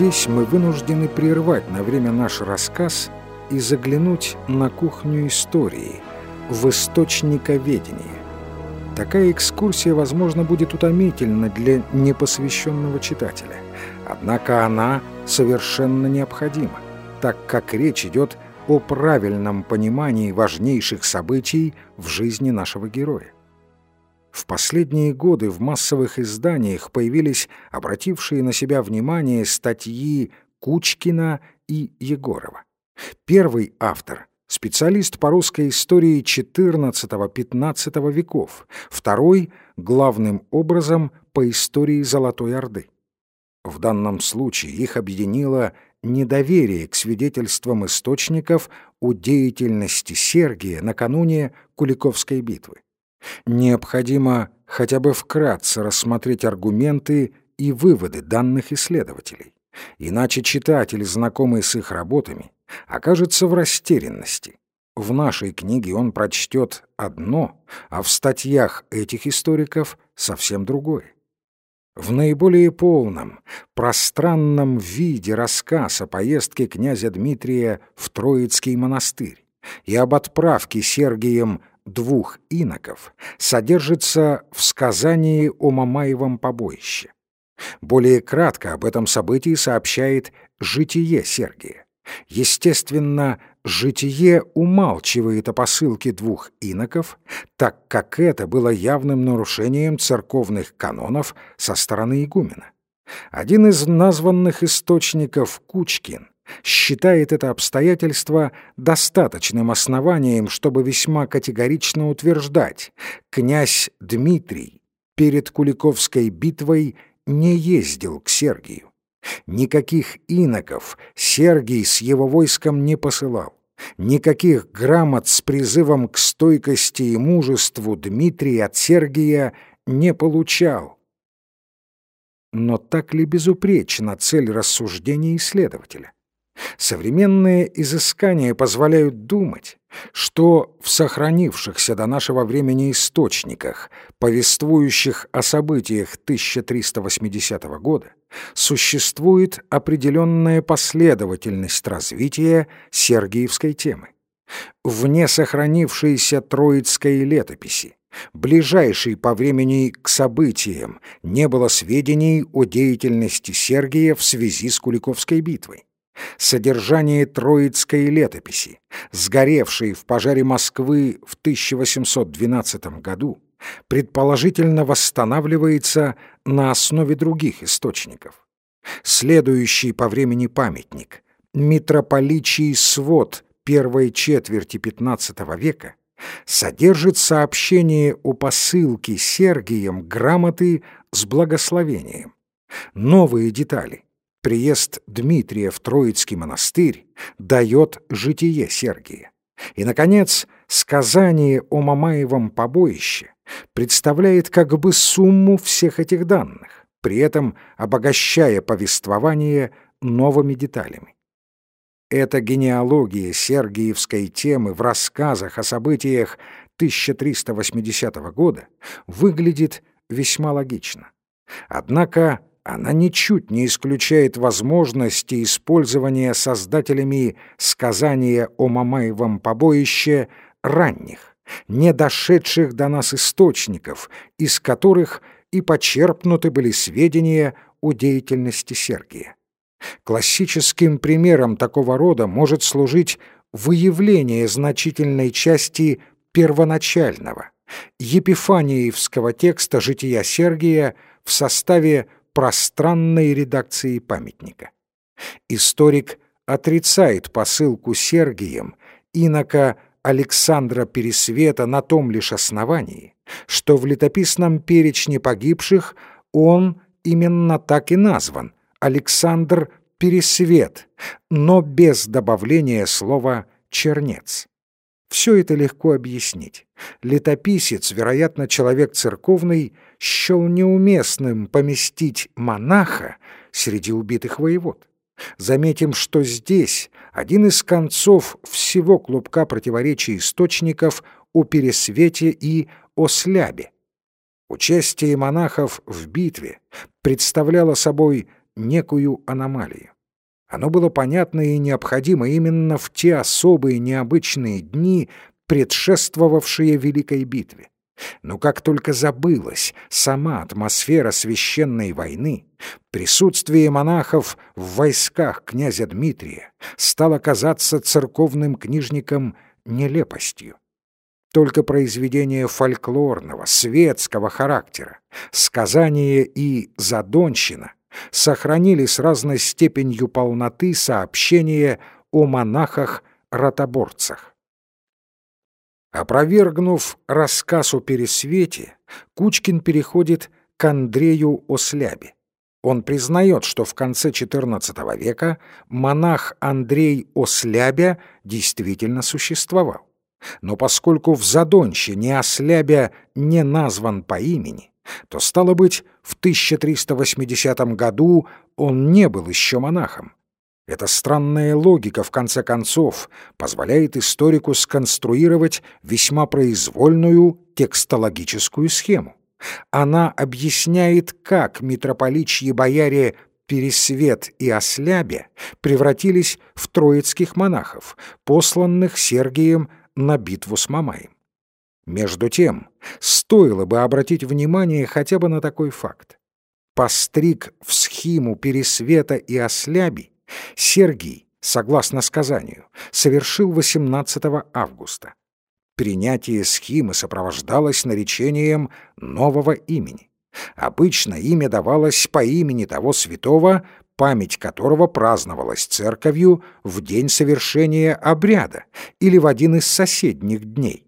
здесь мы вынуждены прервать на время наш рассказ и заглянуть на кухню истории, в источниковедение. Такая экскурсия, возможно, будет утомительна для непосвященного читателя. Однако она совершенно необходима, так как речь идет о правильном понимании важнейших событий в жизни нашего героя. В последние годы в массовых изданиях появились обратившие на себя внимание статьи Кучкина и Егорова. Первый автор — специалист по русской истории XIV-XV веков, второй — главным образом по истории Золотой Орды. В данном случае их объединило недоверие к свидетельствам источников о деятельности Сергия накануне Куликовской битвы. Необходимо хотя бы вкратце рассмотреть аргументы и выводы данных исследователей. Иначе читатель, знакомый с их работами, окажется в растерянности. В нашей книге он прочтет одно, а в статьях этих историков совсем другое. В наиболее полном, пространном виде рассказ о поездке князя Дмитрия в Троицкий монастырь и об отправке Сергием двух иноков содержится в сказании о Мамаевом побоище. Более кратко об этом событии сообщает «Житие Сергия». Естественно, «Житие» умалчивает о посылке двух иноков, так как это было явным нарушением церковных канонов со стороны игумена. Один из названных источников Кучкин считает это обстоятельство достаточным основанием, чтобы весьма категорично утверждать, князь Дмитрий перед Куликовской битвой не ездил к Сергию. Никаких иноков Сергий с его войском не посылал. Никаких грамот с призывом к стойкости и мужеству Дмитрий от Сергия не получал. Но так ли безупречна цель рассуждения исследователя? Современные изыскания позволяют думать, что в сохранившихся до нашего времени источниках, повествующих о событиях 1380 года, существует определенная последовательность развития Сергиевской темы. Вне сохранившейся Троицкой летописи, ближайшей по времени к событиям, не было сведений о деятельности Сергия в связи с Куликовской битвой содержание Троицкой летописи, сгоревшей в пожаре Москвы в 1812 году, предположительно восстанавливается на основе других источников. Следующий по времени памятник «Митрополичий свод» первой четверти XV века содержит сообщение о посылке Сергием грамоты с благословением. Новые детали – Приезд Дмитрия в Троицкий монастырь дает житие Сергия. И, наконец, сказание о Мамаевом побоище представляет как бы сумму всех этих данных, при этом обогащая повествование новыми деталями. Эта генеалогия сергиевской темы в рассказах о событиях 1380 года выглядит весьма логично. Однако она ничуть не исключает возможности использования создателями сказания о Мамаевом побоище ранних, не дошедших до нас источников, из которых и почерпнуты были сведения о деятельности Сергия. Классическим примером такого рода может служить выявление значительной части первоначального, епифаниевского текста «Жития Сергия» в составе пространной редакции памятника. Историк отрицает посылку Сергием инока Александра Пересвета на том лишь основании, что в летописном перечне погибших он именно так и назван — Александр Пересвет, но без добавления слова «чернец». Все это легко объяснить. Летописец, вероятно, человек церковный, счел неуместным поместить монаха среди убитых воевод. Заметим, что здесь один из концов всего клубка противоречий источников о Пересвете и о Слябе. Участие монахов в битве представляло собой некую аномалию. Оно было понятно и необходимо именно в те особые необычные дни, предшествовавшие Великой битве. Но как только забылась сама атмосфера священной войны, присутствие монахов в войсках князя Дмитрия стало казаться церковным книжникам нелепостью. Только произведения фольклорного, светского характера, сказания и задонщина сохранили с разной степенью полноты сообщения о монахах-ротоборцах. Опровергнув рассказ о Пересвете, Кучкин переходит к Андрею Ослябе. Он признает, что в конце XIV века монах Андрей Ослябя действительно существовал. Но поскольку в Задонщине Ослябя не назван по имени, то, стало быть, в 1380 году он не был еще монахом. Эта странная логика, в конце концов, позволяет историку сконструировать весьма произвольную текстологическую схему. Она объясняет, как митрополичьи бояре Пересвет и Ослябе превратились в троицких монахов, посланных Сергием на битву с Мамаем. Между тем, стоило бы обратить внимание хотя бы на такой факт. Постриг в схиму Пересвета и Осляби Сергий, согласно сказанию, совершил 18 августа. Принятие схимы сопровождалось наречением нового имени. Обычно имя давалось по имени того святого, память которого праздновалась церковью в день совершения обряда или в один из соседних дней.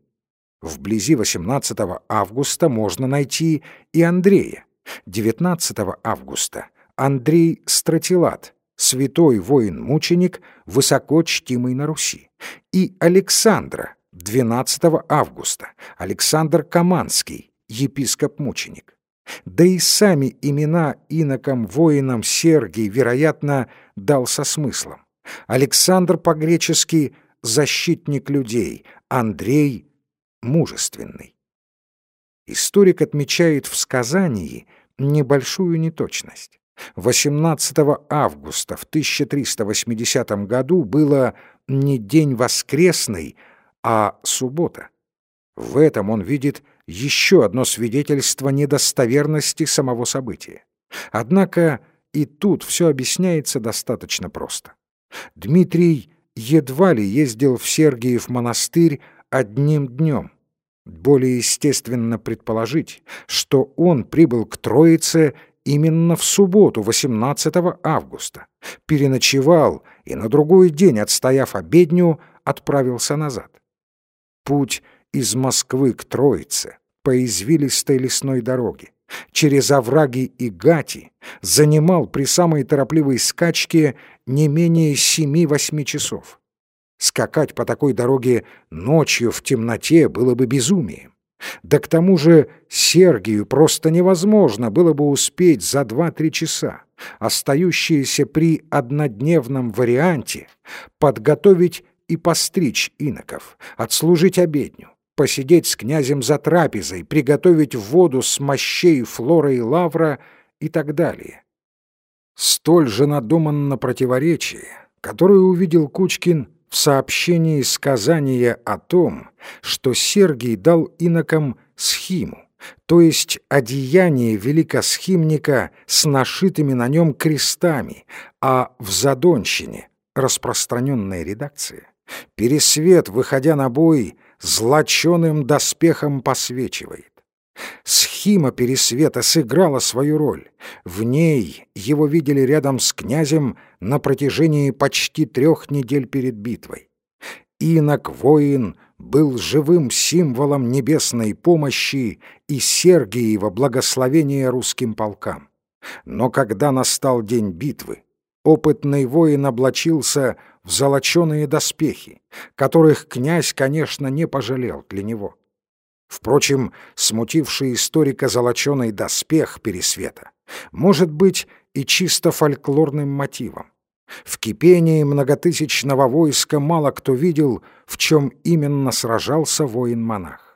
Вблизи 18 августа можно найти и Андрея. 19 августа Андрей Стратилат, святой воин-мученик, высоко чтимый на Руси, и Александра, 12 августа, Александр Каманский, епископ-мученик. Да и сами имена инокам-воинам Сергий, вероятно, дал со смыслом. Александр по-гречески «защитник людей», Андрей — «мужественный». Историк отмечает в сказании небольшую неточность. 18 августа в 1380 году было не день воскресный, а суббота. В этом он видит еще одно свидетельство недостоверности самого события. Однако и тут все объясняется достаточно просто. Дмитрий едва ли ездил в Сергиев монастырь одним днем. Более естественно предположить, что он прибыл к Троице именно в субботу, 18 августа, переночевал и на другой день, отстояв обедню, отправился назад. Путь из Москвы к Троице по извилистой лесной дороге, через овраги и гати, занимал при самой торопливой скачке не менее семи-восьми часов. Скакать по такой дороге ночью в темноте было бы безумием. Да к тому же Сергию просто невозможно было бы успеть за два-три часа, остающиеся при однодневном варианте, подготовить и постричь иноков, отслужить обедню, посидеть с князем за трапезой, приготовить воду с мощей флора и лавра и так далее. Столь же надуманно противоречие, которое увидел Кучкин в сообщении сказания о том, что Сергий дал инокам схиму, то есть одеяние великосхимника с нашитыми на нем крестами, а в Задонщине распространенная редакция. Пересвет, выходя на бой, злоченым доспехом посвечивает. Схима Пересвета сыграла свою роль. В ней его видели рядом с князем на протяжении почти трех недель перед битвой. Инок-воин был живым символом небесной помощи и Сергиева благословения русским полкам. Но когда настал день битвы, опытный воин облачился в золоченые доспехи, которых князь, конечно, не пожалел для него. Впрочем, смутивший историка золоченый доспех Пересвета может быть и чисто фольклорным мотивом. В кипении многотысячного войска мало кто видел, в чем именно сражался воин-монах.